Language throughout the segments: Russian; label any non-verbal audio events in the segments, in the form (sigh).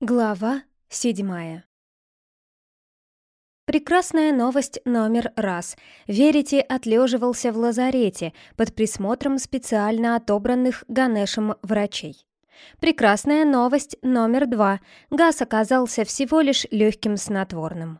Глава седьмая Прекрасная новость номер раз. Верите отлеживался в лазарете под присмотром специально отобранных Ганешем врачей. Прекрасная новость номер два. Газ оказался всего лишь легким снотворным.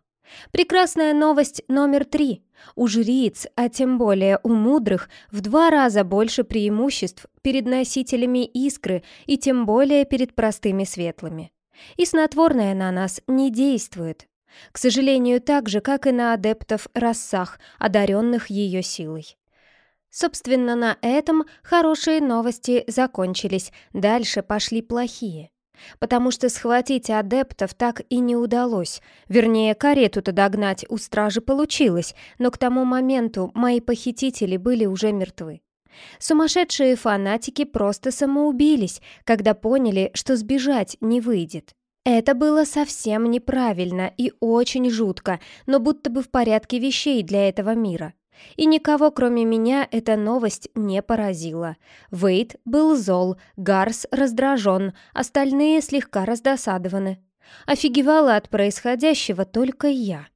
Прекрасная новость номер три. У жриц, а тем более у мудрых, в два раза больше преимуществ перед носителями искры и тем более перед простыми светлыми. И снотворное на нас не действует. К сожалению, так же, как и на адептов рассах, одаренных ее силой. Собственно, на этом хорошие новости закончились, дальше пошли плохие. Потому что схватить адептов так и не удалось. Вернее, карету-то догнать у стражи получилось, но к тому моменту мои похитители были уже мертвы. Сумасшедшие фанатики просто самоубились, когда поняли, что сбежать не выйдет. Это было совсем неправильно и очень жутко, но будто бы в порядке вещей для этого мира. И никого, кроме меня, эта новость не поразила. Вейт был зол, Гарс раздражен, остальные слегка раздосадованы. Офигевала от происходящего только я.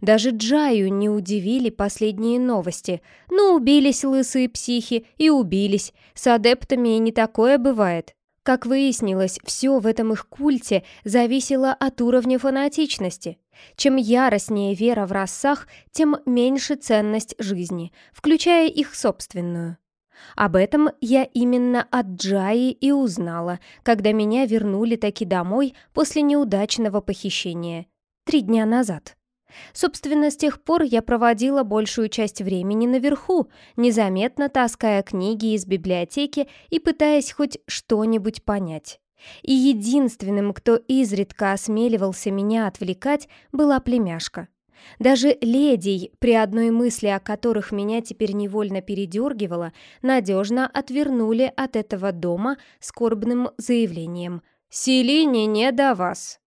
Даже Джаю не удивили последние новости. Ну, убились лысые психи и убились. С адептами и не такое бывает. Как выяснилось, все в этом их культе зависело от уровня фанатичности. Чем яростнее вера в расах, тем меньше ценность жизни, включая их собственную. Об этом я именно от Джаи и узнала, когда меня вернули таки домой после неудачного похищения. Три дня назад. Собственно, с тех пор я проводила большую часть времени наверху, незаметно таская книги из библиотеки и пытаясь хоть что-нибудь понять. И единственным, кто изредка осмеливался меня отвлекать, была племяшка. Даже ледей, при одной мысли о которых меня теперь невольно передергивало, надежно отвернули от этого дома скорбным заявлением «Селине не до вас».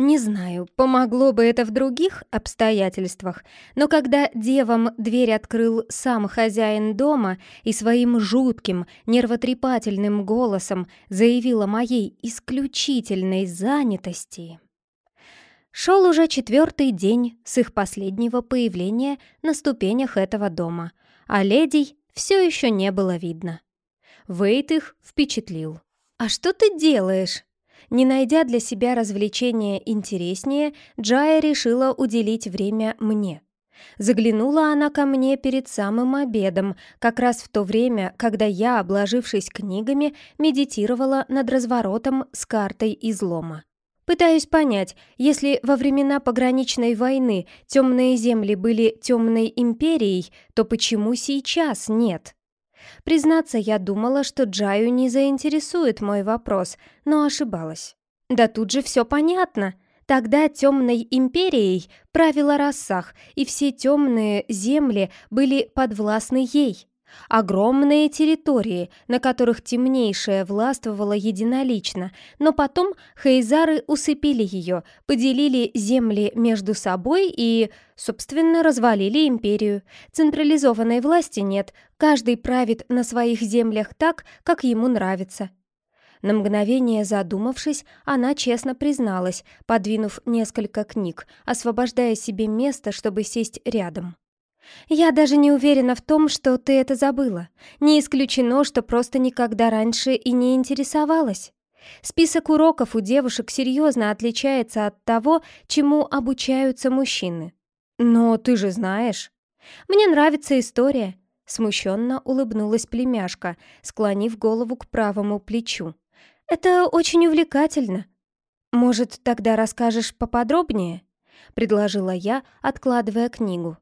Не знаю, помогло бы это в других обстоятельствах, но когда девам дверь открыл сам хозяин дома и своим жутким, нервотрепательным голосом заявил о моей исключительной занятости... Шел уже четвертый день с их последнего появления на ступенях этого дома, а ледей все еще не было видно. Вейт их впечатлил. «А что ты делаешь?» Не найдя для себя развлечения интереснее, Джая решила уделить время мне. Заглянула она ко мне перед самым обедом, как раз в то время, когда я, обложившись книгами, медитировала над разворотом с картой излома. Пытаюсь понять, если во времена пограничной войны темные земли были темной империей, то почему сейчас нет? Признаться, я думала, что Джаю не заинтересует мой вопрос, но ошибалась. Да тут же все понятно. Тогда темной империей правила Рассах, и все темные земли были подвластны ей. Огромные территории, на которых темнейшая властвовала единолично, но потом хейзары усыпили ее, поделили земли между собой и, собственно, развалили империю. Централизованной власти нет, каждый правит на своих землях так, как ему нравится. На мгновение задумавшись, она честно призналась, подвинув несколько книг, освобождая себе место, чтобы сесть рядом. «Я даже не уверена в том, что ты это забыла. Не исключено, что просто никогда раньше и не интересовалась. Список уроков у девушек серьезно отличается от того, чему обучаются мужчины. Но ты же знаешь. Мне нравится история». Смущенно улыбнулась племяшка, склонив голову к правому плечу. «Это очень увлекательно. Может, тогда расскажешь поподробнее?» — предложила я, откладывая книгу.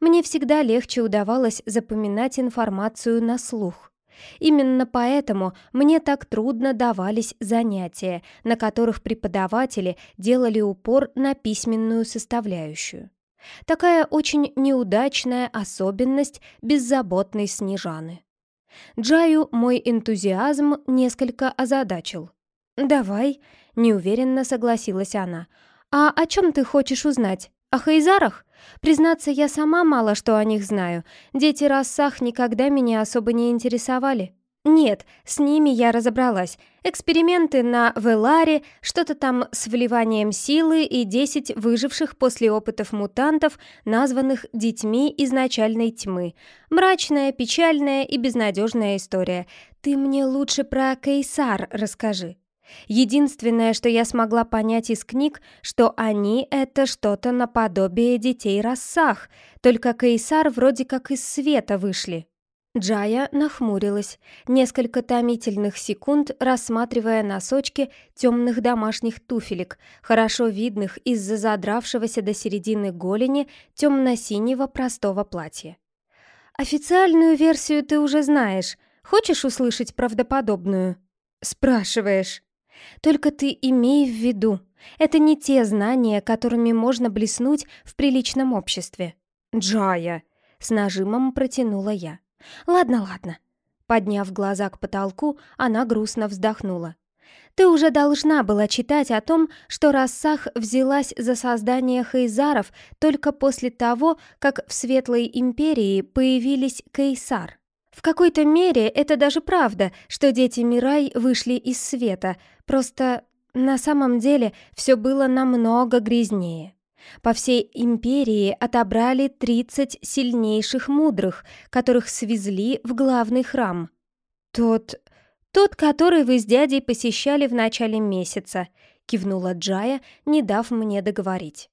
Мне всегда легче удавалось запоминать информацию на слух. Именно поэтому мне так трудно давались занятия, на которых преподаватели делали упор на письменную составляющую. Такая очень неудачная особенность беззаботной Снежаны. Джаю мой энтузиазм несколько озадачил. «Давай», — неуверенно согласилась она. «А о чем ты хочешь узнать? О Хайзарах? Признаться, я сама мало что о них знаю. Дети рассах никогда меня особо не интересовали. Нет, с ними я разобралась. Эксперименты на Веларе, что-то там с вливанием силы и 10 выживших после опытов мутантов, названных детьми изначальной тьмы. Мрачная, печальная и безнадежная история. Ты мне лучше про Кейсар расскажи. Единственное, что я смогла понять из книг, что они — это что-то наподобие детей Рассах, только Кейсар вроде как из света вышли. Джая нахмурилась, несколько томительных секунд рассматривая носочки темных домашних туфелек, хорошо видных из-за задравшегося до середины голени темно-синего простого платья. «Официальную версию ты уже знаешь. Хочешь услышать правдоподобную?» «Спрашиваешь». «Только ты имей в виду, это не те знания, которыми можно блеснуть в приличном обществе». «Джая!» — с нажимом протянула я. «Ладно, ладно». Подняв глаза к потолку, она грустно вздохнула. «Ты уже должна была читать о том, что Рассах взялась за создание Хейзаров только после того, как в Светлой Империи появились Кейсар. В какой-то мере это даже правда, что дети Мирай вышли из света, просто на самом деле все было намного грязнее. По всей империи отобрали 30 сильнейших мудрых, которых свезли в главный храм. Тот... тот, который вы с дядей посещали в начале месяца, кивнула Джая, не дав мне договорить.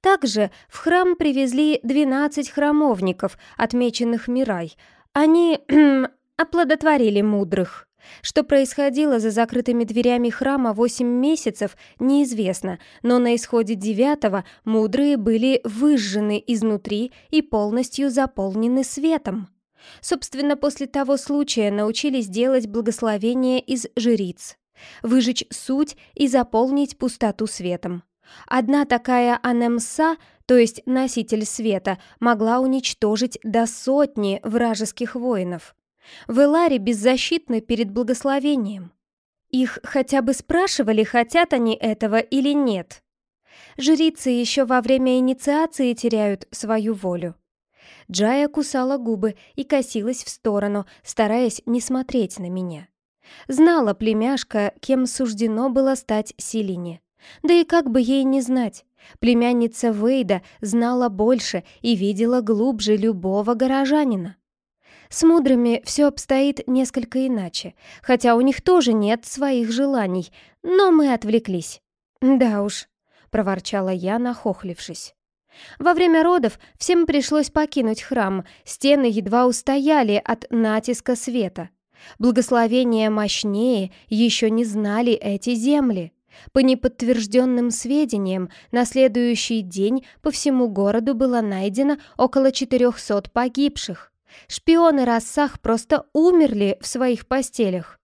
Также в храм привезли 12 храмовников, отмеченных Мирай. Они (clears throat) оплодотворили мудрых. Что происходило за закрытыми дверями храма восемь месяцев, неизвестно, но на исходе девятого мудрые были выжжены изнутри и полностью заполнены светом. Собственно, после того случая научились делать благословение из жриц, выжечь суть и заполнить пустоту светом. Одна такая анемса, то есть носитель света, могла уничтожить до сотни вражеских воинов. В Эларе беззащитны перед благословением. Их хотя бы спрашивали, хотят они этого или нет. Жрицы еще во время инициации теряют свою волю. Джая кусала губы и косилась в сторону, стараясь не смотреть на меня. Знала племяшка, кем суждено было стать Селине. Да и как бы ей не знать. Племянница Вейда знала больше и видела глубже любого горожанина. С мудрыми все обстоит несколько иначе, хотя у них тоже нет своих желаний, но мы отвлеклись. «Да уж», — проворчала я, нахохлившись. Во время родов всем пришлось покинуть храм, стены едва устояли от натиска света. Благословения мощнее еще не знали эти земли. По неподтвержденным сведениям, на следующий день по всему городу было найдено около 400 погибших. Шпионы Рассах просто умерли в своих постелях.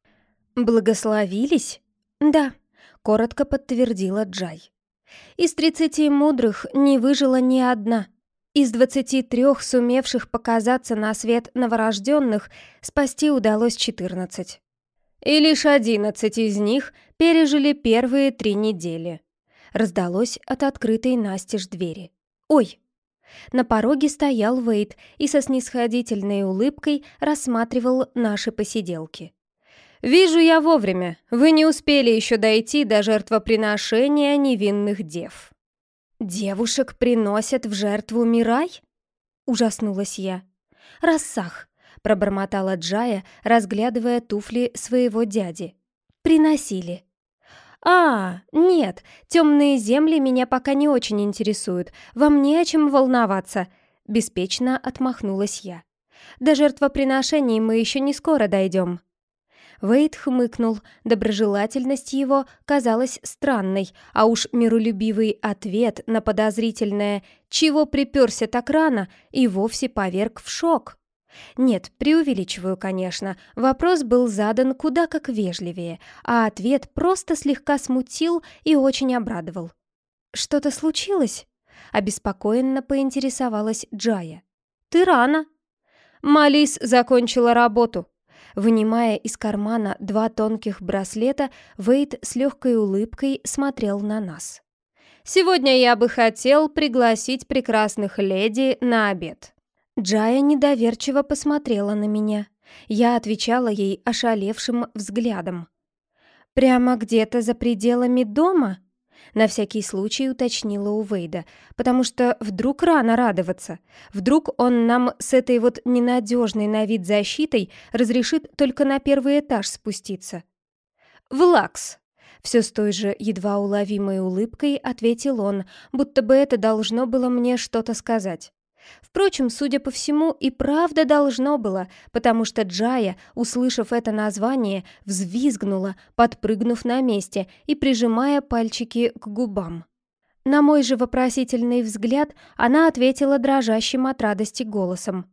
Благословились? Да, коротко подтвердила Джай. Из тридцати мудрых не выжила ни одна. Из двадцати трех сумевших показаться на свет новорожденных спасти удалось четырнадцать. И лишь одиннадцать из них пережили первые три недели. Раздалось от открытой настежь двери. «Ой!» На пороге стоял Вейд и со снисходительной улыбкой рассматривал наши посиделки. «Вижу я вовремя. Вы не успели еще дойти до жертвоприношения невинных дев». «Девушек приносят в жертву Мирай?» — ужаснулась я. «Рассах», — пробормотала Джая, разглядывая туфли своего дяди. «Приносили». «А, нет, темные земли меня пока не очень интересуют. Вам не о чем волноваться», — беспечно отмахнулась я. «До жертвоприношений мы еще не скоро дойдем». Вейд хмыкнул, доброжелательность его казалась странной, а уж миролюбивый ответ на подозрительное «чего приперся так рано?» и вовсе поверг в шок. Нет, преувеличиваю, конечно. Вопрос был задан куда как вежливее, а ответ просто слегка смутил и очень обрадовал. «Что-то случилось?» — обеспокоенно поинтересовалась Джая. «Ты рано». Малис закончила работу. Вынимая из кармана два тонких браслета, Вейд с легкой улыбкой смотрел на нас. «Сегодня я бы хотел пригласить прекрасных леди на обед». Джая недоверчиво посмотрела на меня. Я отвечала ей ошалевшим взглядом. «Прямо где-то за пределами дома?» На всякий случай уточнила у Вейда, потому что вдруг рано радоваться. Вдруг он нам с этой вот ненадежной на вид защитой разрешит только на первый этаж спуститься. «Влакс!» Все с той же едва уловимой улыбкой ответил он, будто бы это должно было мне что-то сказать. Впрочем, судя по всему, и правда должно было, потому что Джая, услышав это название, взвизгнула, подпрыгнув на месте и прижимая пальчики к губам. На мой же вопросительный взгляд она ответила дрожащим от радости голосом.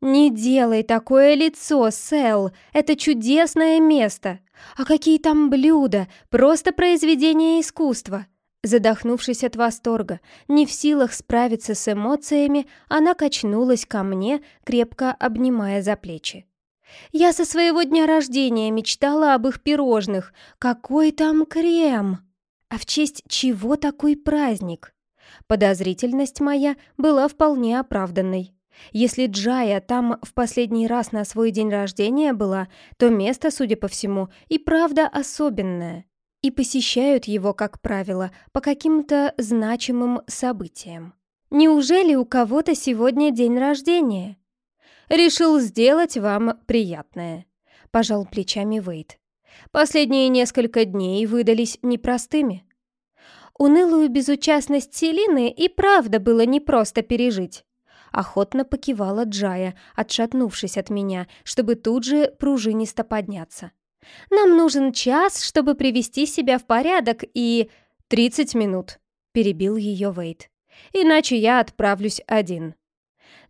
«Не делай такое лицо, Сэл! Это чудесное место! А какие там блюда! Просто произведение искусства! Задохнувшись от восторга, не в силах справиться с эмоциями, она качнулась ко мне, крепко обнимая за плечи. «Я со своего дня рождения мечтала об их пирожных. Какой там крем! А в честь чего такой праздник?» Подозрительность моя была вполне оправданной. Если Джая там в последний раз на свой день рождения была, то место, судя по всему, и правда особенное и посещают его, как правило, по каким-то значимым событиям. Неужели у кого-то сегодня день рождения? Решил сделать вам приятное, пожал плечами Вейд. Последние несколько дней выдались непростыми. Унылую безучастность Селины и правда было непросто пережить. Охотно покивала Джая, отшатнувшись от меня, чтобы тут же пружинисто подняться. Нам нужен час, чтобы привести себя в порядок и...» «Тридцать минут», — перебил ее Вейт. «Иначе я отправлюсь один».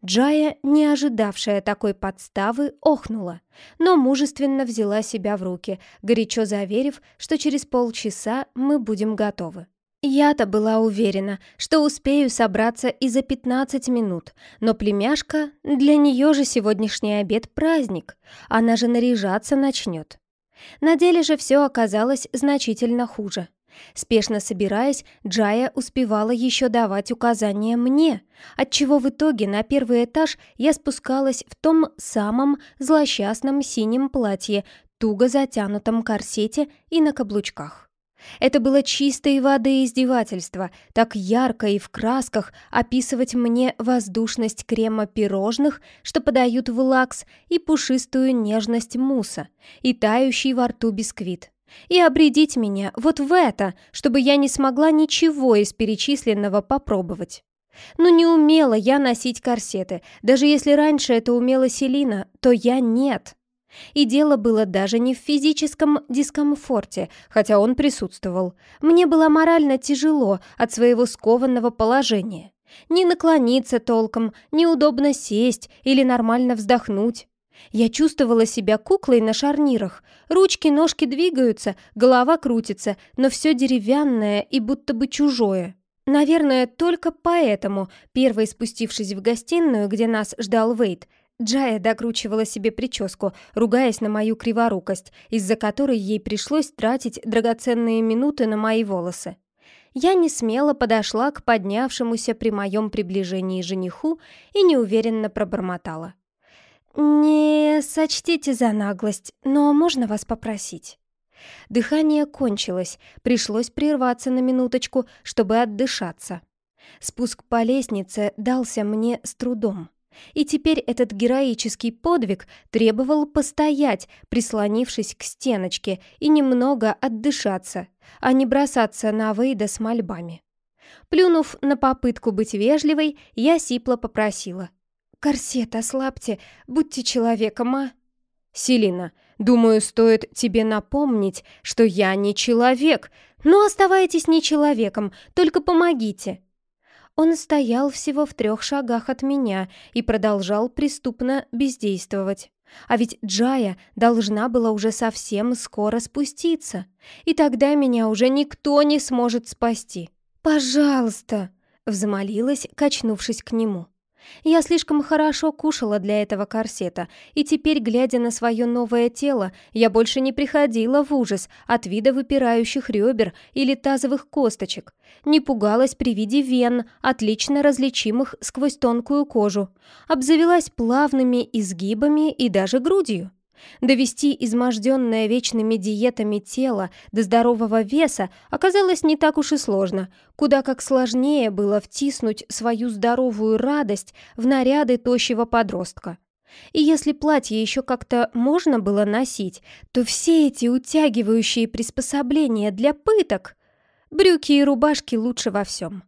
Джая, не ожидавшая такой подставы, охнула, но мужественно взяла себя в руки, горячо заверив, что через полчаса мы будем готовы. Я-то была уверена, что успею собраться и за 15 минут, но племяшка, для нее же сегодняшний обед праздник, она же наряжаться начнет. На деле же все оказалось значительно хуже. Спешно собираясь, Джая успевала еще давать указания мне, отчего в итоге на первый этаж я спускалась в том самом злосчастном синем платье, туго затянутом корсете и на каблучках. Это было чистой воды издевательство, так ярко и в красках описывать мне воздушность крема пирожных, что подают в лакс, и пушистую нежность муса, и тающий во рту бисквит. И обредить меня вот в это, чтобы я не смогла ничего из перечисленного попробовать. Но не умела я носить корсеты, даже если раньше это умела Селина, то я нет. И дело было даже не в физическом дискомфорте, хотя он присутствовал. Мне было морально тяжело от своего скованного положения. Не наклониться толком, неудобно сесть или нормально вздохнуть. Я чувствовала себя куклой на шарнирах. Ручки, ножки двигаются, голова крутится, но все деревянное и будто бы чужое. Наверное, только поэтому, первой спустившись в гостиную, где нас ждал Вейт, Джая докручивала себе прическу, ругаясь на мою криворукость, из-за которой ей пришлось тратить драгоценные минуты на мои волосы. Я не смело подошла к поднявшемуся при моем приближении жениху и неуверенно пробормотала. «Не сочтите за наглость, но можно вас попросить?» Дыхание кончилось, пришлось прерваться на минуточку, чтобы отдышаться. Спуск по лестнице дался мне с трудом. И теперь этот героический подвиг требовал постоять, прислонившись к стеночке, и немного отдышаться, а не бросаться на Вейда с мольбами. Плюнув на попытку быть вежливой, я сипло попросила. «Корсет ослабьте, будьте человеком, а?» «Селина, думаю, стоит тебе напомнить, что я не человек. Ну, оставайтесь не человеком, только помогите». Он стоял всего в трех шагах от меня и продолжал преступно бездействовать. А ведь Джая должна была уже совсем скоро спуститься, и тогда меня уже никто не сможет спасти. «Пожалуйста!» — взмолилась, качнувшись к нему. Я слишком хорошо кушала для этого корсета, и теперь, глядя на свое новое тело, я больше не приходила в ужас от вида выпирающих ребер или тазовых косточек, не пугалась при виде вен, отлично различимых сквозь тонкую кожу, обзавелась плавными изгибами и даже грудью. Довести изможденное вечными диетами тело до здорового веса оказалось не так уж и сложно, куда как сложнее было втиснуть свою здоровую радость в наряды тощего подростка. И если платье еще как-то можно было носить, то все эти утягивающие приспособления для пыток... Брюки и рубашки лучше во всем.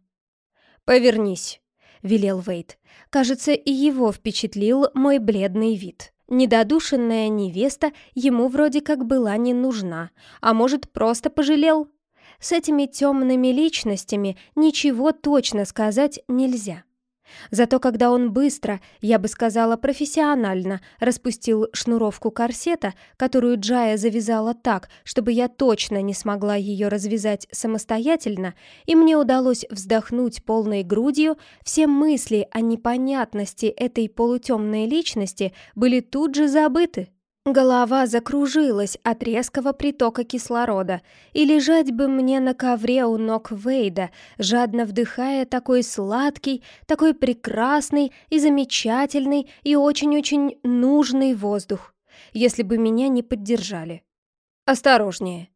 «Повернись», — велел Вейт. Кажется, и его впечатлил мой бледный вид. Недодушенная невеста ему вроде как была не нужна, а может, просто пожалел? С этими темными личностями ничего точно сказать нельзя. Зато когда он быстро, я бы сказала профессионально, распустил шнуровку корсета, которую Джая завязала так, чтобы я точно не смогла ее развязать самостоятельно, и мне удалось вздохнуть полной грудью, все мысли о непонятности этой полутемной личности были тут же забыты. Голова закружилась от резкого притока кислорода, и лежать бы мне на ковре у ног Вейда, жадно вдыхая такой сладкий, такой прекрасный и замечательный и очень-очень нужный воздух, если бы меня не поддержали. «Осторожнее!»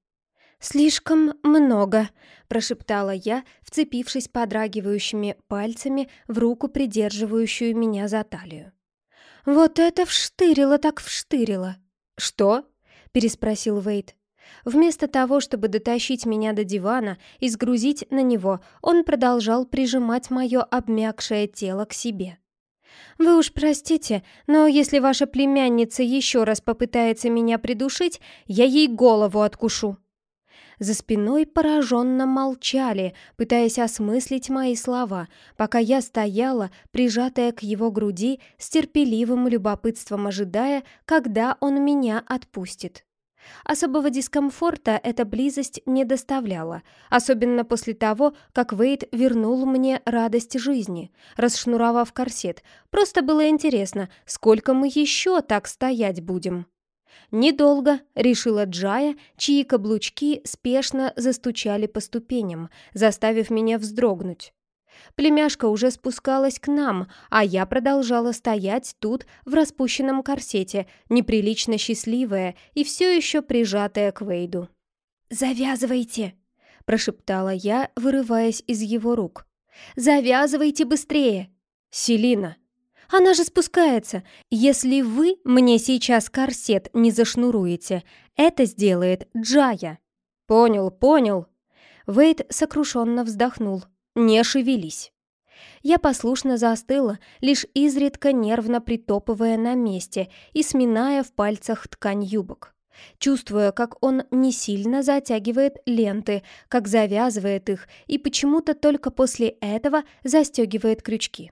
«Слишком много», — прошептала я, вцепившись подрагивающими пальцами в руку, придерживающую меня за талию. «Вот это вштырило так вштырило!» «Что?» — переспросил Вейт. Вместо того, чтобы дотащить меня до дивана и сгрузить на него, он продолжал прижимать мое обмякшее тело к себе. «Вы уж простите, но если ваша племянница еще раз попытается меня придушить, я ей голову откушу». За спиной пораженно молчали, пытаясь осмыслить мои слова, пока я стояла, прижатая к его груди, с терпеливым любопытством ожидая, когда он меня отпустит. Особого дискомфорта эта близость не доставляла, особенно после того, как Вейд вернул мне радость жизни, расшнуровав корсет. Просто было интересно, сколько мы еще так стоять будем. «Недолго», — решила Джая, чьи каблучки спешно застучали по ступеням, заставив меня вздрогнуть. Племяшка уже спускалась к нам, а я продолжала стоять тут в распущенном корсете, неприлично счастливая и все еще прижатая к Вейду. «Завязывайте!» — прошептала я, вырываясь из его рук. «Завязывайте быстрее!» «Селина!» Она же спускается. Если вы мне сейчас корсет не зашнуруете, это сделает Джая». «Понял, понял». Вейд сокрушенно вздохнул. «Не шевелись». Я послушно застыла, лишь изредка нервно притопывая на месте и сминая в пальцах ткань юбок. Чувствуя, как он не сильно затягивает ленты, как завязывает их и почему-то только после этого застегивает крючки.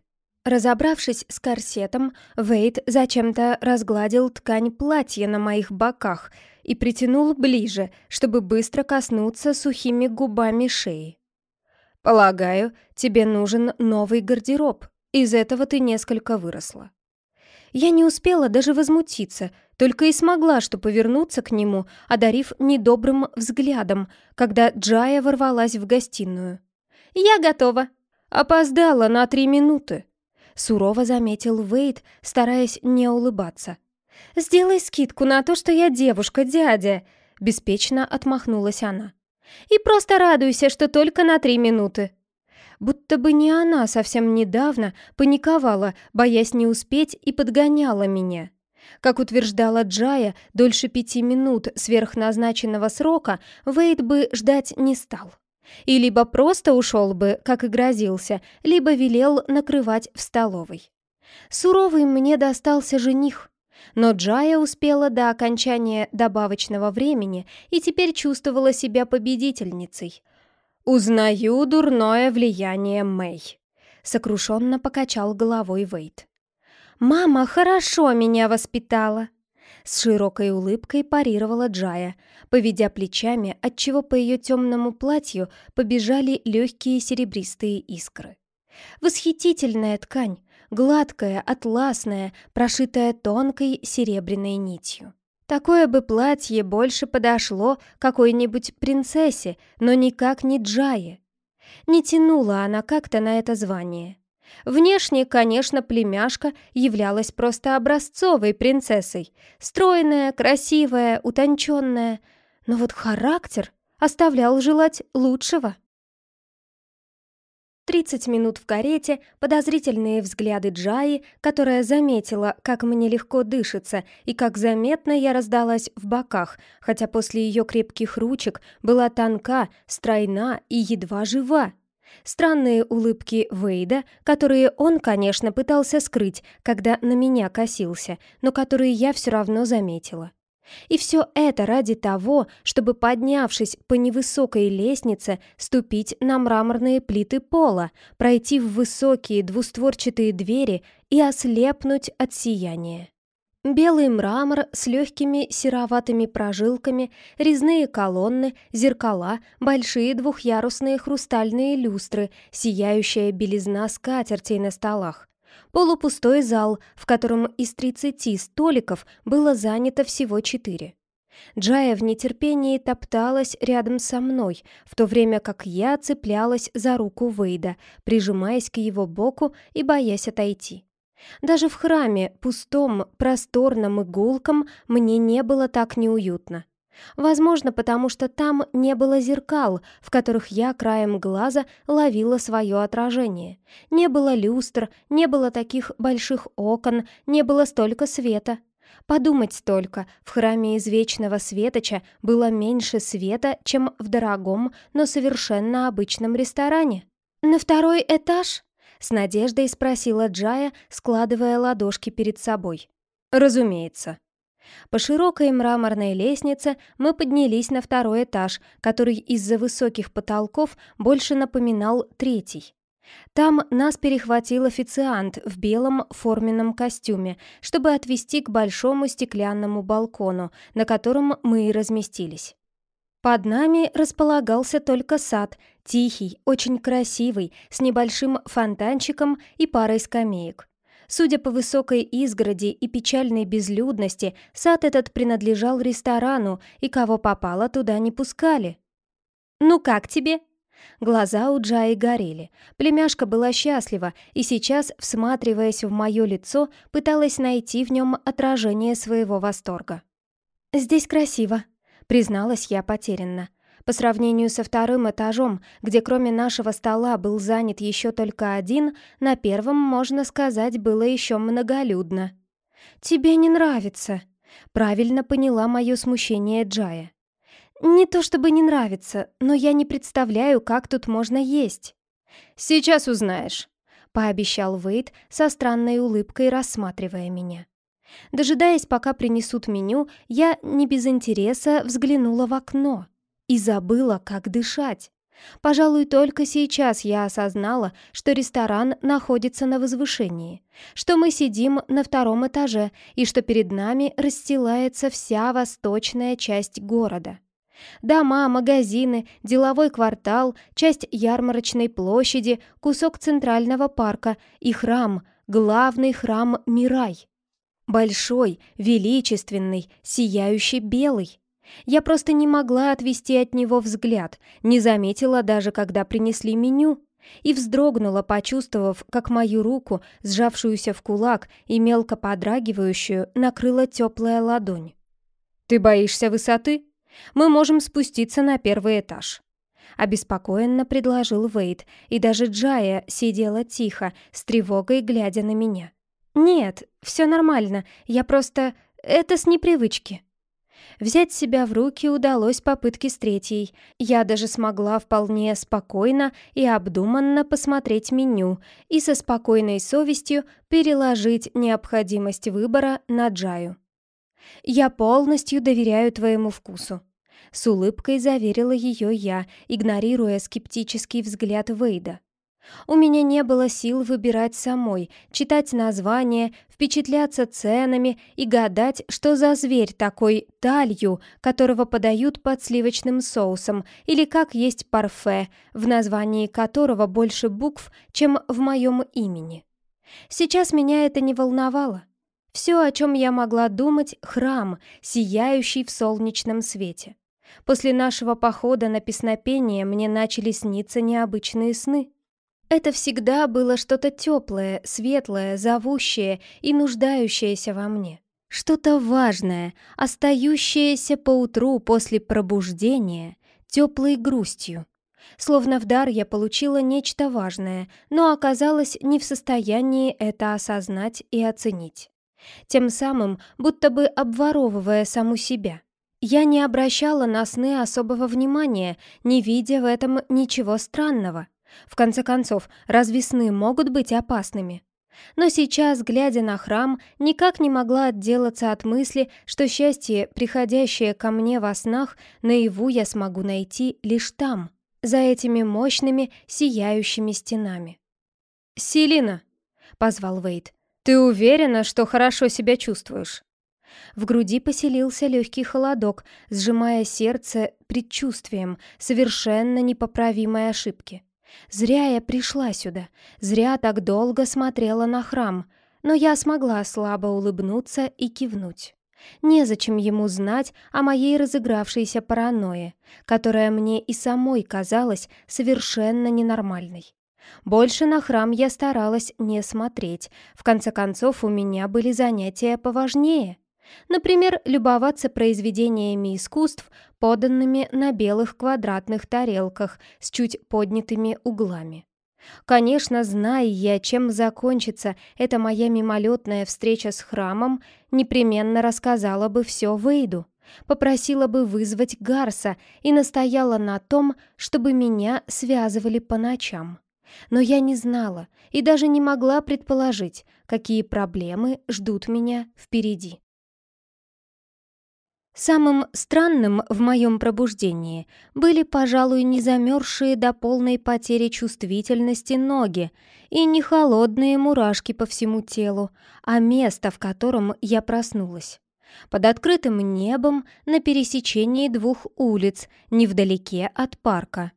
Разобравшись с корсетом, Вейд зачем-то разгладил ткань платья на моих боках и притянул ближе, чтобы быстро коснуться сухими губами шеи. «Полагаю, тебе нужен новый гардероб. Из этого ты несколько выросла». Я не успела даже возмутиться, только и смогла, что повернуться к нему, одарив недобрым взглядом, когда Джая ворвалась в гостиную. «Я готова!» «Опоздала на три минуты!» Сурово заметил Вейд, стараясь не улыбаться. «Сделай скидку на то, что я девушка, дядя!» Беспечно отмахнулась она. «И просто радуйся, что только на три минуты!» Будто бы не она совсем недавно паниковала, боясь не успеть, и подгоняла меня. Как утверждала Джая, дольше пяти минут сверхназначенного срока Вейд бы ждать не стал. И либо просто ушел бы, как и грозился, либо велел накрывать в столовой. Суровый мне достался жених, но Джая успела до окончания добавочного времени и теперь чувствовала себя победительницей. «Узнаю дурное влияние Мэй», — сокрушенно покачал головой Вейт. «Мама хорошо меня воспитала», с широкой улыбкой парировала Джая, поведя плечами, отчего по ее темному платью побежали легкие серебристые искры. Восхитительная ткань, гладкое, атласное, прошитое тонкой серебряной нитью. Такое бы платье больше подошло какой-нибудь принцессе, но никак не Джае. Не тянула она как-то на это звание. Внешне, конечно, племяшка являлась просто образцовой принцессой. Стройная, красивая, утонченная. Но вот характер оставлял желать лучшего. Тридцать минут в карете, подозрительные взгляды Джаи, которая заметила, как мне легко дышится и как заметно я раздалась в боках, хотя после ее крепких ручек была тонка, стройна и едва жива. Странные улыбки Вейда, которые он, конечно, пытался скрыть, когда на меня косился, но которые я все равно заметила. И все это ради того, чтобы, поднявшись по невысокой лестнице, ступить на мраморные плиты пола, пройти в высокие двустворчатые двери и ослепнуть от сияния. Белый мрамор с легкими сероватыми прожилками, резные колонны, зеркала, большие двухъярусные хрустальные люстры, сияющая белизна скатертей на столах. Полупустой зал, в котором из 30 столиков было занято всего четыре. Джая в нетерпении топталась рядом со мной, в то время как я цеплялась за руку Вейда, прижимаясь к его боку и боясь отойти. Даже в храме, пустом, просторном и гулком, мне не было так неуютно. Возможно, потому что там не было зеркал, в которых я краем глаза ловила свое отражение. Не было люстр, не было таких больших окон, не было столько света. Подумать только, в храме извечного светоча было меньше света, чем в дорогом, но совершенно обычном ресторане. «На второй этаж?» — с надеждой спросила Джая, складывая ладошки перед собой. «Разумеется», по широкой мраморной лестнице мы поднялись на второй этаж, который из-за высоких потолков больше напоминал третий. Там нас перехватил официант в белом форменном костюме, чтобы отвести к большому стеклянному балкону, на котором мы и разместились. Под нами располагался только сад, тихий, очень красивый, с небольшим фонтанчиком и парой скамеек. Судя по высокой изгороди и печальной безлюдности, сад этот принадлежал ресторану, и кого попало, туда не пускали. «Ну как тебе?» Глаза у Джаи горели. Племяшка была счастлива, и сейчас, всматриваясь в мое лицо, пыталась найти в нем отражение своего восторга. «Здесь красиво», — призналась я потерянно. По сравнению со вторым этажом, где кроме нашего стола был занят еще только один, на первом, можно сказать, было еще многолюдно. «Тебе не нравится», — правильно поняла мое смущение Джая. «Не то чтобы не нравится, но я не представляю, как тут можно есть». «Сейчас узнаешь», — пообещал Вейд со странной улыбкой, рассматривая меня. Дожидаясь, пока принесут меню, я не без интереса взглянула в окно и забыла, как дышать. Пожалуй, только сейчас я осознала, что ресторан находится на возвышении, что мы сидим на втором этаже и что перед нами расстилается вся восточная часть города. Дома, магазины, деловой квартал, часть ярмарочной площади, кусок центрального парка и храм, главный храм Мирай. Большой, величественный, сияющий белый. Я просто не могла отвести от него взгляд, не заметила даже, когда принесли меню, и вздрогнула, почувствовав, как мою руку, сжавшуюся в кулак и мелко подрагивающую, накрыла теплая ладонь. «Ты боишься высоты? Мы можем спуститься на первый этаж». Обеспокоенно предложил Вейд, и даже Джая сидела тихо, с тревогой глядя на меня. «Нет, все нормально, я просто... Это с непривычки». Взять себя в руки удалось попытке с третьей. Я даже смогла вполне спокойно и обдуманно посмотреть меню и со спокойной совестью переложить необходимость выбора на Джаю. «Я полностью доверяю твоему вкусу», — с улыбкой заверила ее я, игнорируя скептический взгляд Вейда. У меня не было сил выбирать самой, читать названия, впечатляться ценами и гадать, что за зверь такой талью, которого подают под сливочным соусом, или как есть парфе, в названии которого больше букв, чем в моем имени. Сейчас меня это не волновало. Все, о чем я могла думать, — храм, сияющий в солнечном свете. После нашего похода на песнопение мне начали сниться необычные сны. Это всегда было что-то теплое, светлое, зовущее и нуждающееся во мне. Что-то важное, остающееся поутру после пробуждения, теплой грустью. Словно в дар я получила нечто важное, но оказалась не в состоянии это осознать и оценить. Тем самым, будто бы обворовывая саму себя. Я не обращала на сны особого внимания, не видя в этом ничего странного. В конце концов, разве сны могут быть опасными? Но сейчас, глядя на храм, никак не могла отделаться от мысли, что счастье, приходящее ко мне во снах, наяву я смогу найти лишь там, за этими мощными, сияющими стенами. «Селина!» — позвал Вейд. «Ты уверена, что хорошо себя чувствуешь?» В груди поселился легкий холодок, сжимая сердце предчувствием совершенно непоправимой ошибки. Зря я пришла сюда, зря так долго смотрела на храм, но я смогла слабо улыбнуться и кивнуть. Незачем ему знать о моей разыгравшейся паранойе, которая мне и самой казалась совершенно ненормальной. Больше на храм я старалась не смотреть, в конце концов у меня были занятия поважнее — Например, любоваться произведениями искусств, поданными на белых квадратных тарелках с чуть поднятыми углами. Конечно, зная я, чем закончится эта моя мимолетная встреча с храмом, непременно рассказала бы все Вейду, попросила бы вызвать Гарса и настояла на том, чтобы меня связывали по ночам. Но я не знала и даже не могла предположить, какие проблемы ждут меня впереди. Самым странным в моем пробуждении были, пожалуй, не замерзшие до полной потери чувствительности ноги и не холодные мурашки по всему телу, а место, в котором я проснулась. Под открытым небом на пересечении двух улиц, невдалеке от парка.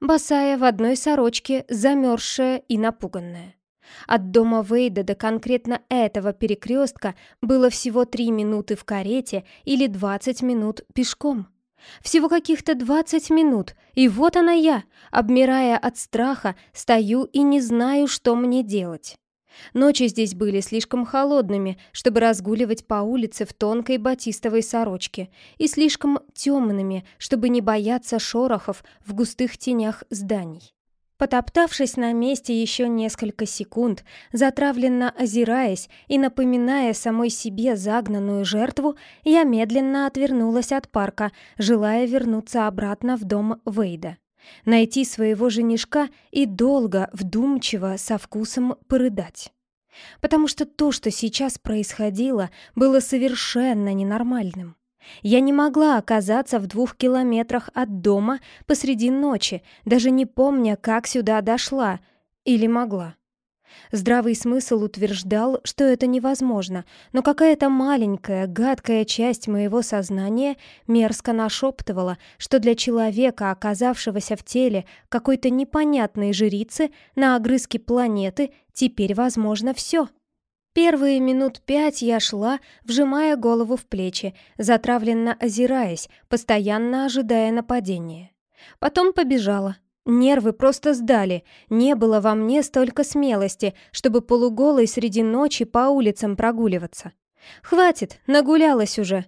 Босая в одной сорочке, замерзшая и напуганная. От дома Вейда до конкретно этого перекрестка было всего три минуты в карете или двадцать минут пешком. Всего каких-то двадцать минут, и вот она я, обмирая от страха, стою и не знаю, что мне делать. Ночи здесь были слишком холодными, чтобы разгуливать по улице в тонкой батистовой сорочке, и слишком темными, чтобы не бояться шорохов в густых тенях зданий. Потоптавшись на месте еще несколько секунд, затравленно озираясь и напоминая самой себе загнанную жертву, я медленно отвернулась от парка, желая вернуться обратно в дом Вейда. Найти своего женишка и долго, вдумчиво, со вкусом порыдать. Потому что то, что сейчас происходило, было совершенно ненормальным. Я не могла оказаться в двух километрах от дома посреди ночи, даже не помня, как сюда дошла. Или могла. Здравый смысл утверждал, что это невозможно, но какая-то маленькая, гадкая часть моего сознания мерзко нашептывала, что для человека, оказавшегося в теле какой-то непонятной жрицы на огрызке планеты, теперь возможно все. Первые минут пять я шла, вжимая голову в плечи, затравленно озираясь, постоянно ожидая нападения. Потом побежала. Нервы просто сдали, не было во мне столько смелости, чтобы полуголой среди ночи по улицам прогуливаться. Хватит, нагулялась уже.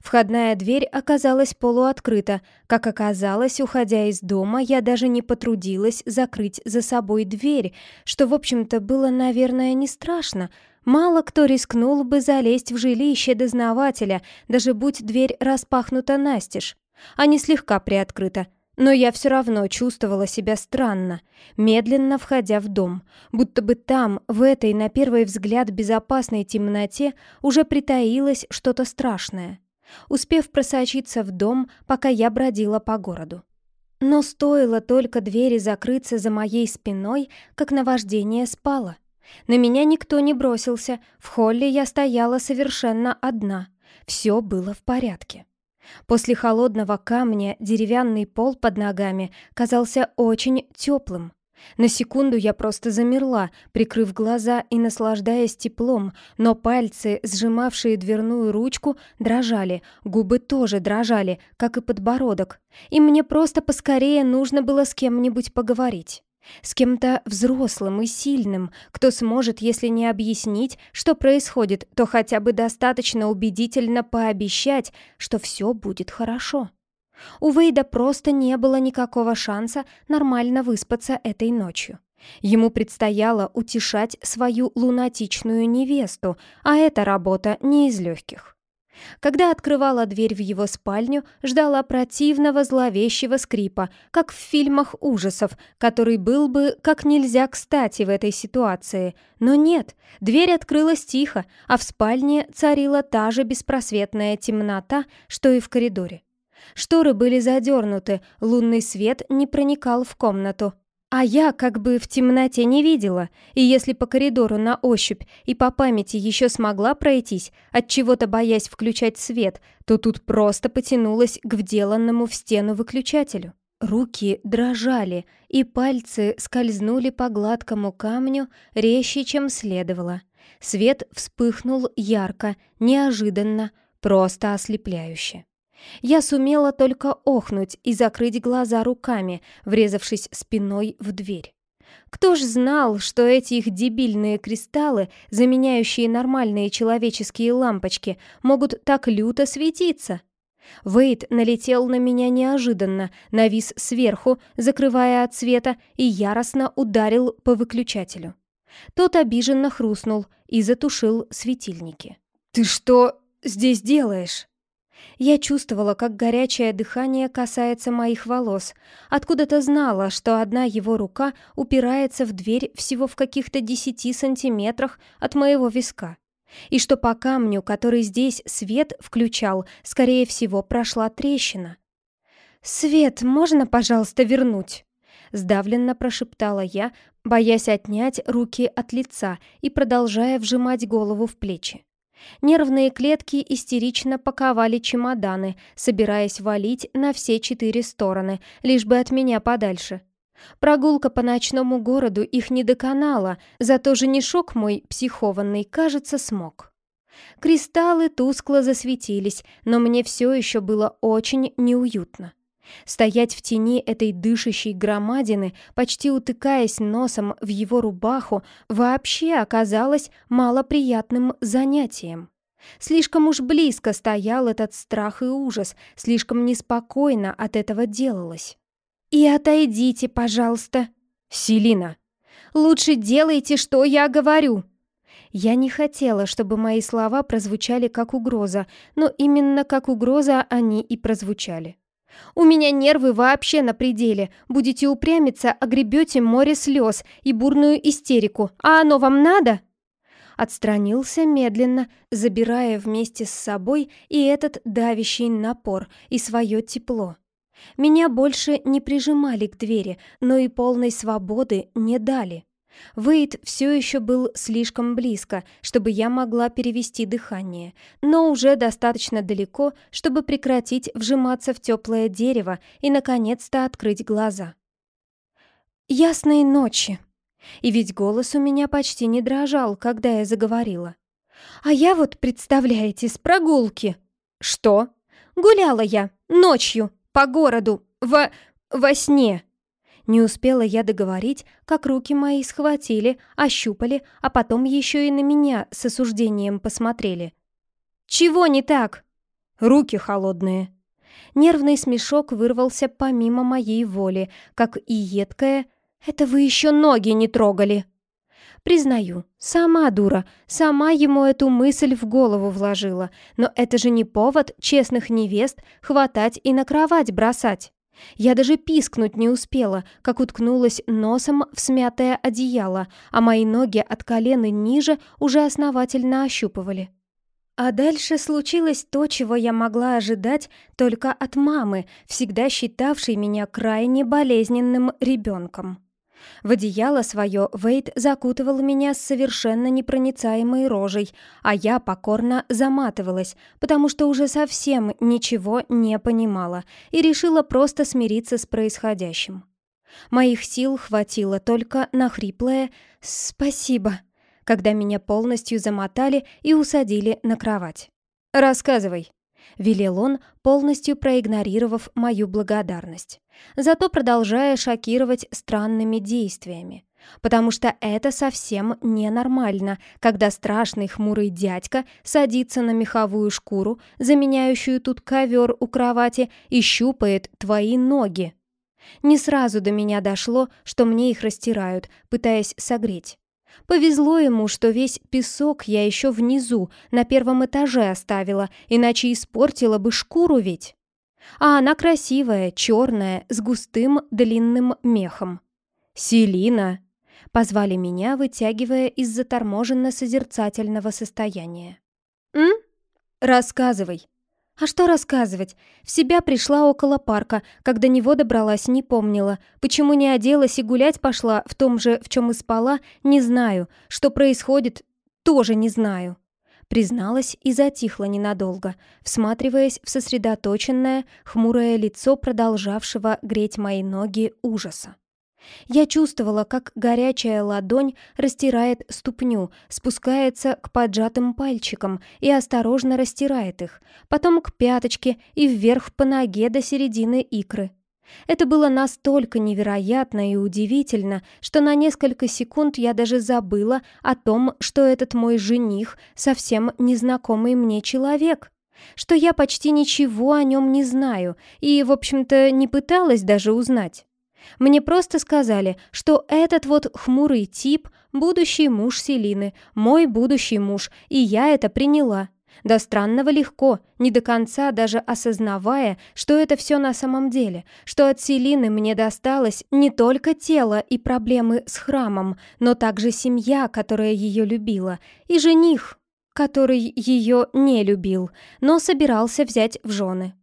Входная дверь оказалась полуоткрыта. Как оказалось, уходя из дома, я даже не потрудилась закрыть за собой дверь, что, в общем-то, было, наверное, не страшно — Мало кто рискнул бы залезть в жилище дознавателя, даже будь дверь распахнута настежь, а не слегка приоткрыта. Но я все равно чувствовала себя странно, медленно входя в дом, будто бы там, в этой, на первый взгляд, безопасной темноте, уже притаилось что-то страшное, успев просочиться в дом, пока я бродила по городу. Но стоило только двери закрыться за моей спиной, как наваждение спало. На меня никто не бросился, в холле я стояла совершенно одна. Все было в порядке. После холодного камня деревянный пол под ногами казался очень теплым. На секунду я просто замерла, прикрыв глаза и наслаждаясь теплом, но пальцы, сжимавшие дверную ручку, дрожали, губы тоже дрожали, как и подбородок. И мне просто поскорее нужно было с кем-нибудь поговорить. С кем-то взрослым и сильным, кто сможет, если не объяснить, что происходит, то хотя бы достаточно убедительно пообещать, что все будет хорошо. У Вейда просто не было никакого шанса нормально выспаться этой ночью. Ему предстояло утешать свою лунатичную невесту, а эта работа не из легких. Когда открывала дверь в его спальню, ждала противного зловещего скрипа, как в фильмах ужасов, который был бы как нельзя кстати в этой ситуации. Но нет, дверь открылась тихо, а в спальне царила та же беспросветная темнота, что и в коридоре. Шторы были задернуты, лунный свет не проникал в комнату. А я как бы в темноте не видела, и если по коридору на ощупь и по памяти еще смогла пройтись, от чего-то боясь включать свет, то тут просто потянулась к вделанному в стену выключателю. Руки дрожали, и пальцы скользнули по гладкому камню резче, чем следовало. Свет вспыхнул ярко, неожиданно, просто ослепляюще. Я сумела только охнуть и закрыть глаза руками, врезавшись спиной в дверь. Кто ж знал, что эти их дебильные кристаллы, заменяющие нормальные человеческие лампочки, могут так люто светиться? Вейд налетел на меня неожиданно, навис сверху, закрывая от света, и яростно ударил по выключателю. Тот обиженно хрустнул и затушил светильники. «Ты что здесь делаешь?» Я чувствовала, как горячее дыхание касается моих волос. Откуда-то знала, что одна его рука упирается в дверь всего в каких-то десяти сантиметрах от моего виска. И что по камню, который здесь свет включал, скорее всего, прошла трещина. «Свет можно, пожалуйста, вернуть?» Сдавленно прошептала я, боясь отнять руки от лица и продолжая вжимать голову в плечи. Нервные клетки истерично паковали чемоданы, собираясь валить на все четыре стороны, лишь бы от меня подальше. Прогулка по ночному городу их не доконала, зато женишок мой, психованный, кажется, смог. Кристаллы тускло засветились, но мне все еще было очень неуютно. Стоять в тени этой дышащей громадины, почти утыкаясь носом в его рубаху, вообще оказалось малоприятным занятием. Слишком уж близко стоял этот страх и ужас, слишком неспокойно от этого делалось. «И отойдите, пожалуйста!» «Селина!» «Лучше делайте, что я говорю!» Я не хотела, чтобы мои слова прозвучали как угроза, но именно как угроза они и прозвучали. У меня нервы вообще на пределе. Будете упрямиться, огребете море слез и бурную истерику. А оно вам надо?» Отстранился медленно, забирая вместе с собой и этот давящий напор, и свое тепло. Меня больше не прижимали к двери, но и полной свободы не дали. Вейд все еще был слишком близко, чтобы я могла перевести дыхание, но уже достаточно далеко, чтобы прекратить вжиматься в теплое дерево и, наконец-то, открыть глаза. «Ясные ночи!» И ведь голос у меня почти не дрожал, когда я заговорила. «А я вот, представляете, с прогулки!» «Что?» «Гуляла я, ночью, по городу, во... во сне!» Не успела я договорить, как руки мои схватили, ощупали, а потом еще и на меня с осуждением посмотрели. «Чего не так?» «Руки холодные». Нервный смешок вырвался помимо моей воли, как и едкое «Это вы еще ноги не трогали!» Признаю, сама дура, сама ему эту мысль в голову вложила, но это же не повод честных невест хватать и на кровать бросать. Я даже пискнуть не успела, как уткнулась носом в смятое одеяло, а мои ноги от колена ниже уже основательно ощупывали. А дальше случилось то, чего я могла ожидать только от мамы, всегда считавшей меня крайне болезненным ребенком. В одеяло свое Вейд закутывал меня с совершенно непроницаемой рожей, а я покорно заматывалась, потому что уже совсем ничего не понимала и решила просто смириться с происходящим. Моих сил хватило только на хриплое «спасибо», когда меня полностью замотали и усадили на кровать. «Рассказывай», — велел он, полностью проигнорировав мою благодарность, зато продолжая шокировать странными действиями. Потому что это совсем ненормально, когда страшный хмурый дядька садится на меховую шкуру, заменяющую тут ковер у кровати, и щупает твои ноги. Не сразу до меня дошло, что мне их растирают, пытаясь согреть. Повезло ему, что весь песок я еще внизу, на первом этаже оставила, иначе испортила бы шкуру ведь. А она красивая, черная, с густым длинным мехом. «Селина!» — позвали меня, вытягивая из заторможенно-созерцательного состояния. «М? Рассказывай!» А что рассказывать? В себя пришла около парка, когда него добралась, не помнила. Почему не оделась и гулять пошла в том же, в чем и спала, не знаю. Что происходит, тоже не знаю. Призналась и затихла ненадолго, всматриваясь в сосредоточенное, хмурое лицо продолжавшего греть мои ноги ужаса. Я чувствовала, как горячая ладонь растирает ступню, спускается к поджатым пальчикам и осторожно растирает их, потом к пяточке и вверх по ноге до середины икры. Это было настолько невероятно и удивительно, что на несколько секунд я даже забыла о том, что этот мой жених совсем незнакомый мне человек, что я почти ничего о нем не знаю и, в общем-то, не пыталась даже узнать. Мне просто сказали, что этот вот хмурый тип – будущий муж Селины, мой будущий муж, и я это приняла. До странного легко, не до конца даже осознавая, что это все на самом деле, что от Селины мне досталось не только тело и проблемы с храмом, но также семья, которая ее любила, и жених, который ее не любил, но собирался взять в жены.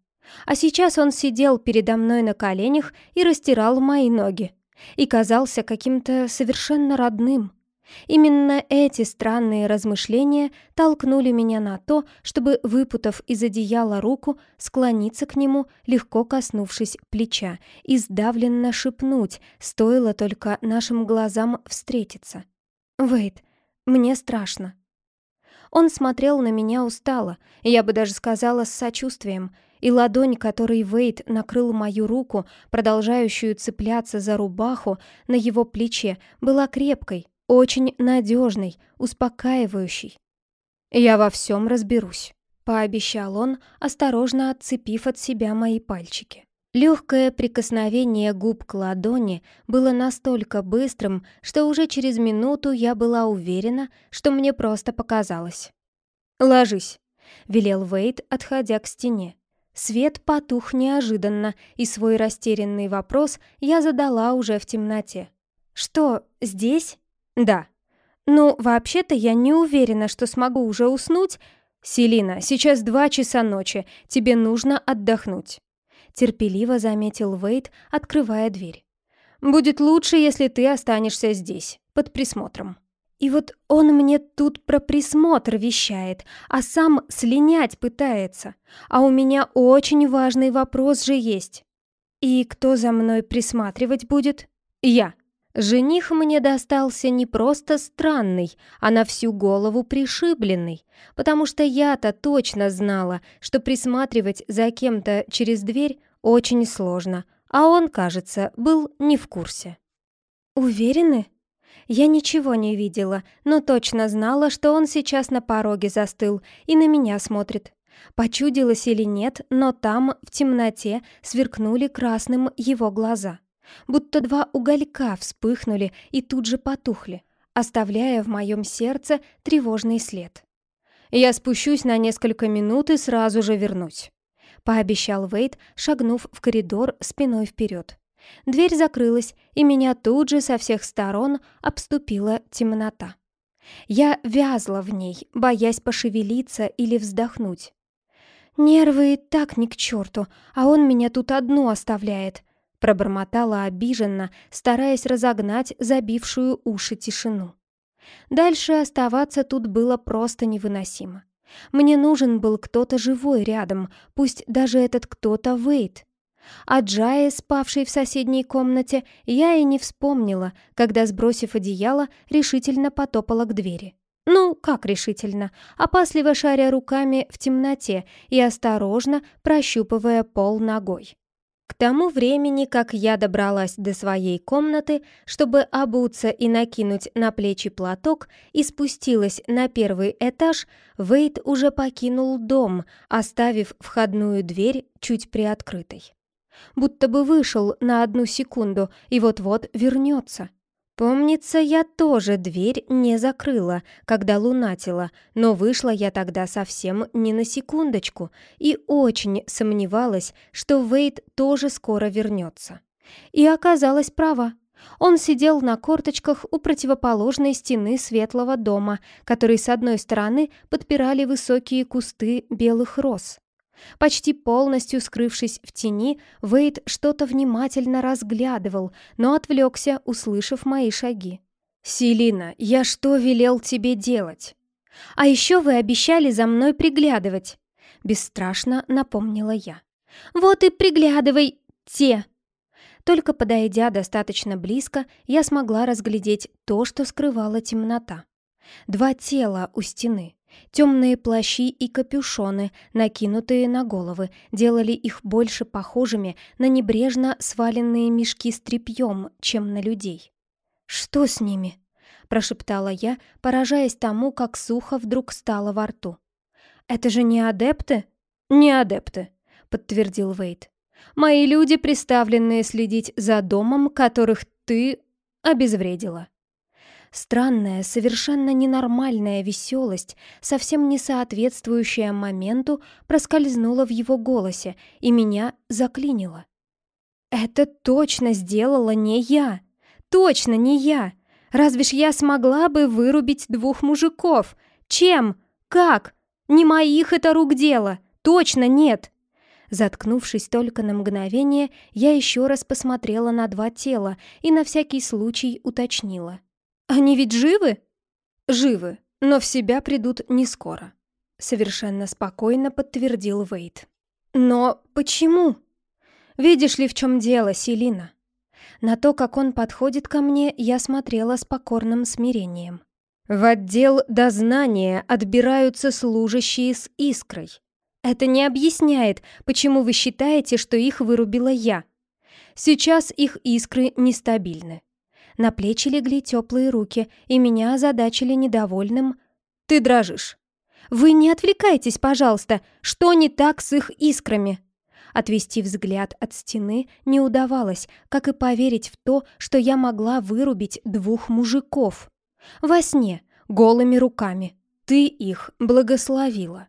А сейчас он сидел передо мной на коленях и растирал мои ноги. И казался каким-то совершенно родным. Именно эти странные размышления толкнули меня на то, чтобы, выпутав из одеяла руку, склониться к нему, легко коснувшись плеча, и сдавленно шепнуть, стоило только нашим глазам встретиться. «Вейт, мне страшно». Он смотрел на меня устало, я бы даже сказала с сочувствием, и ладонь, которой Вейд накрыл мою руку, продолжающую цепляться за рубаху на его плече, была крепкой, очень надежной, успокаивающей. «Я во всем разберусь», — пообещал он, осторожно отцепив от себя мои пальчики. Легкое прикосновение губ к ладони было настолько быстрым, что уже через минуту я была уверена, что мне просто показалось. «Ложись», — велел Вейд, отходя к стене. Свет потух неожиданно, и свой растерянный вопрос я задала уже в темноте. «Что, здесь?» «Да». «Ну, вообще-то я не уверена, что смогу уже уснуть». «Селина, сейчас два часа ночи, тебе нужно отдохнуть», — терпеливо заметил Вейд, открывая дверь. «Будет лучше, если ты останешься здесь, под присмотром». И вот он мне тут про присмотр вещает, а сам слинять пытается. А у меня очень важный вопрос же есть. И кто за мной присматривать будет? Я. Жених мне достался не просто странный, а на всю голову пришибленный, потому что я-то точно знала, что присматривать за кем-то через дверь очень сложно, а он, кажется, был не в курсе. «Уверены?» Я ничего не видела, но точно знала, что он сейчас на пороге застыл и на меня смотрит. Почудилось или нет, но там, в темноте, сверкнули красным его глаза. Будто два уголька вспыхнули и тут же потухли, оставляя в моем сердце тревожный след. «Я спущусь на несколько минут и сразу же вернусь», — пообещал Вейд, шагнув в коридор спиной вперед. Дверь закрылась, и меня тут же со всех сторон обступила темнота. Я вязла в ней, боясь пошевелиться или вздохнуть. «Нервы и так ни к черту, а он меня тут одну оставляет», пробормотала обиженно, стараясь разогнать забившую уши тишину. Дальше оставаться тут было просто невыносимо. Мне нужен был кто-то живой рядом, пусть даже этот кто-то Вейт. О Джае, спавшей в соседней комнате, я и не вспомнила, когда, сбросив одеяло, решительно потопала к двери. Ну, как решительно, опасливо шаря руками в темноте и осторожно прощупывая пол ногой. К тому времени, как я добралась до своей комнаты, чтобы обуться и накинуть на плечи платок, и спустилась на первый этаж, Вейд уже покинул дом, оставив входную дверь чуть приоткрытой. Будто бы вышел на одну секунду и вот-вот вернется. Помнится, я тоже дверь не закрыла, когда лунатила, но вышла я тогда совсем не на секундочку и очень сомневалась, что Вейд тоже скоро вернется. И оказалась права. Он сидел на корточках у противоположной стены светлого дома, который с одной стороны подпирали высокие кусты белых роз. Почти полностью скрывшись в тени, Вейд что-то внимательно разглядывал, но отвлекся, услышав мои шаги. «Селина, я что велел тебе делать?» «А еще вы обещали за мной приглядывать», — бесстрашно напомнила я. «Вот и приглядывай-те!» Только подойдя достаточно близко, я смогла разглядеть то, что скрывала темнота. Два тела у стены — Темные плащи и капюшоны, накинутые на головы, делали их больше похожими на небрежно сваленные мешки с тряпьем, чем на людей. «Что с ними?» — прошептала я, поражаясь тому, как сухо вдруг стало во рту. «Это же не адепты?» «Не адепты», — подтвердил Вейт. «Мои люди, приставленные следить за домом, которых ты обезвредила». Странная, совершенно ненормальная веселость, совсем не соответствующая моменту, проскользнула в его голосе и меня заклинило. «Это точно сделала не я! Точно не я! Разве ж я смогла бы вырубить двух мужиков? Чем? Как? Не моих это рук дело! Точно нет!» Заткнувшись только на мгновение, я еще раз посмотрела на два тела и на всякий случай уточнила. «Они ведь живы?» «Живы, но в себя придут не скоро», — совершенно спокойно подтвердил Вейт. «Но почему?» «Видишь ли, в чем дело, Селина?» На то, как он подходит ко мне, я смотрела с покорным смирением. В отдел дознания отбираются служащие с искрой. Это не объясняет, почему вы считаете, что их вырубила я. Сейчас их искры нестабильны. На плечи легли теплые руки, и меня озадачили недовольным. «Ты дрожишь». «Вы не отвлекайтесь, пожалуйста! Что не так с их искрами?» Отвести взгляд от стены не удавалось, как и поверить в то, что я могла вырубить двух мужиков. Во сне, голыми руками. Ты их благословила.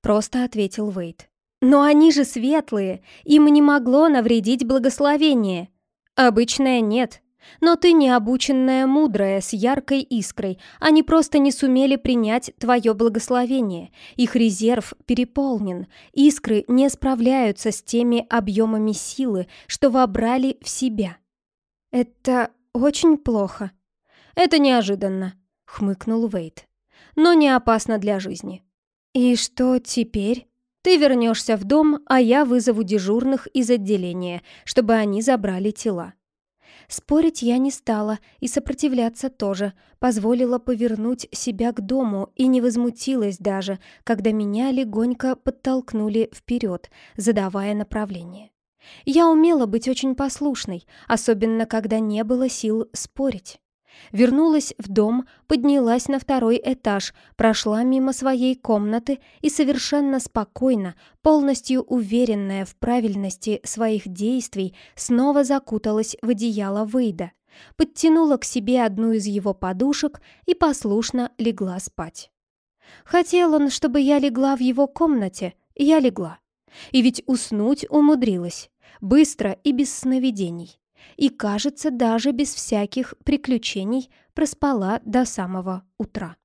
Просто ответил Вейт. Но они же светлые, им не могло навредить благословение. Обычное нет. Но ты необученная мудрая, с яркой искрой. Они просто не сумели принять твое благословение. Их резерв переполнен. Искры не справляются с теми объемами силы, что вобрали в себя. Это очень плохо. Это неожиданно, хмыкнул Вейт. Но не опасно для жизни. И что теперь? Ты вернешься в дом, а я вызову дежурных из отделения, чтобы они забрали тела. Спорить я не стала и сопротивляться тоже, позволила повернуть себя к дому и не возмутилась даже, когда меня легонько подтолкнули вперед, задавая направление. Я умела быть очень послушной, особенно когда не было сил спорить. Вернулась в дом, поднялась на второй этаж, прошла мимо своей комнаты и совершенно спокойно, полностью уверенная в правильности своих действий, снова закуталась в одеяло Вейда, подтянула к себе одну из его подушек и послушно легла спать. Хотел он, чтобы я легла в его комнате, я легла. И ведь уснуть умудрилась, быстро и без сновидений и, кажется, даже без всяких приключений проспала до самого утра.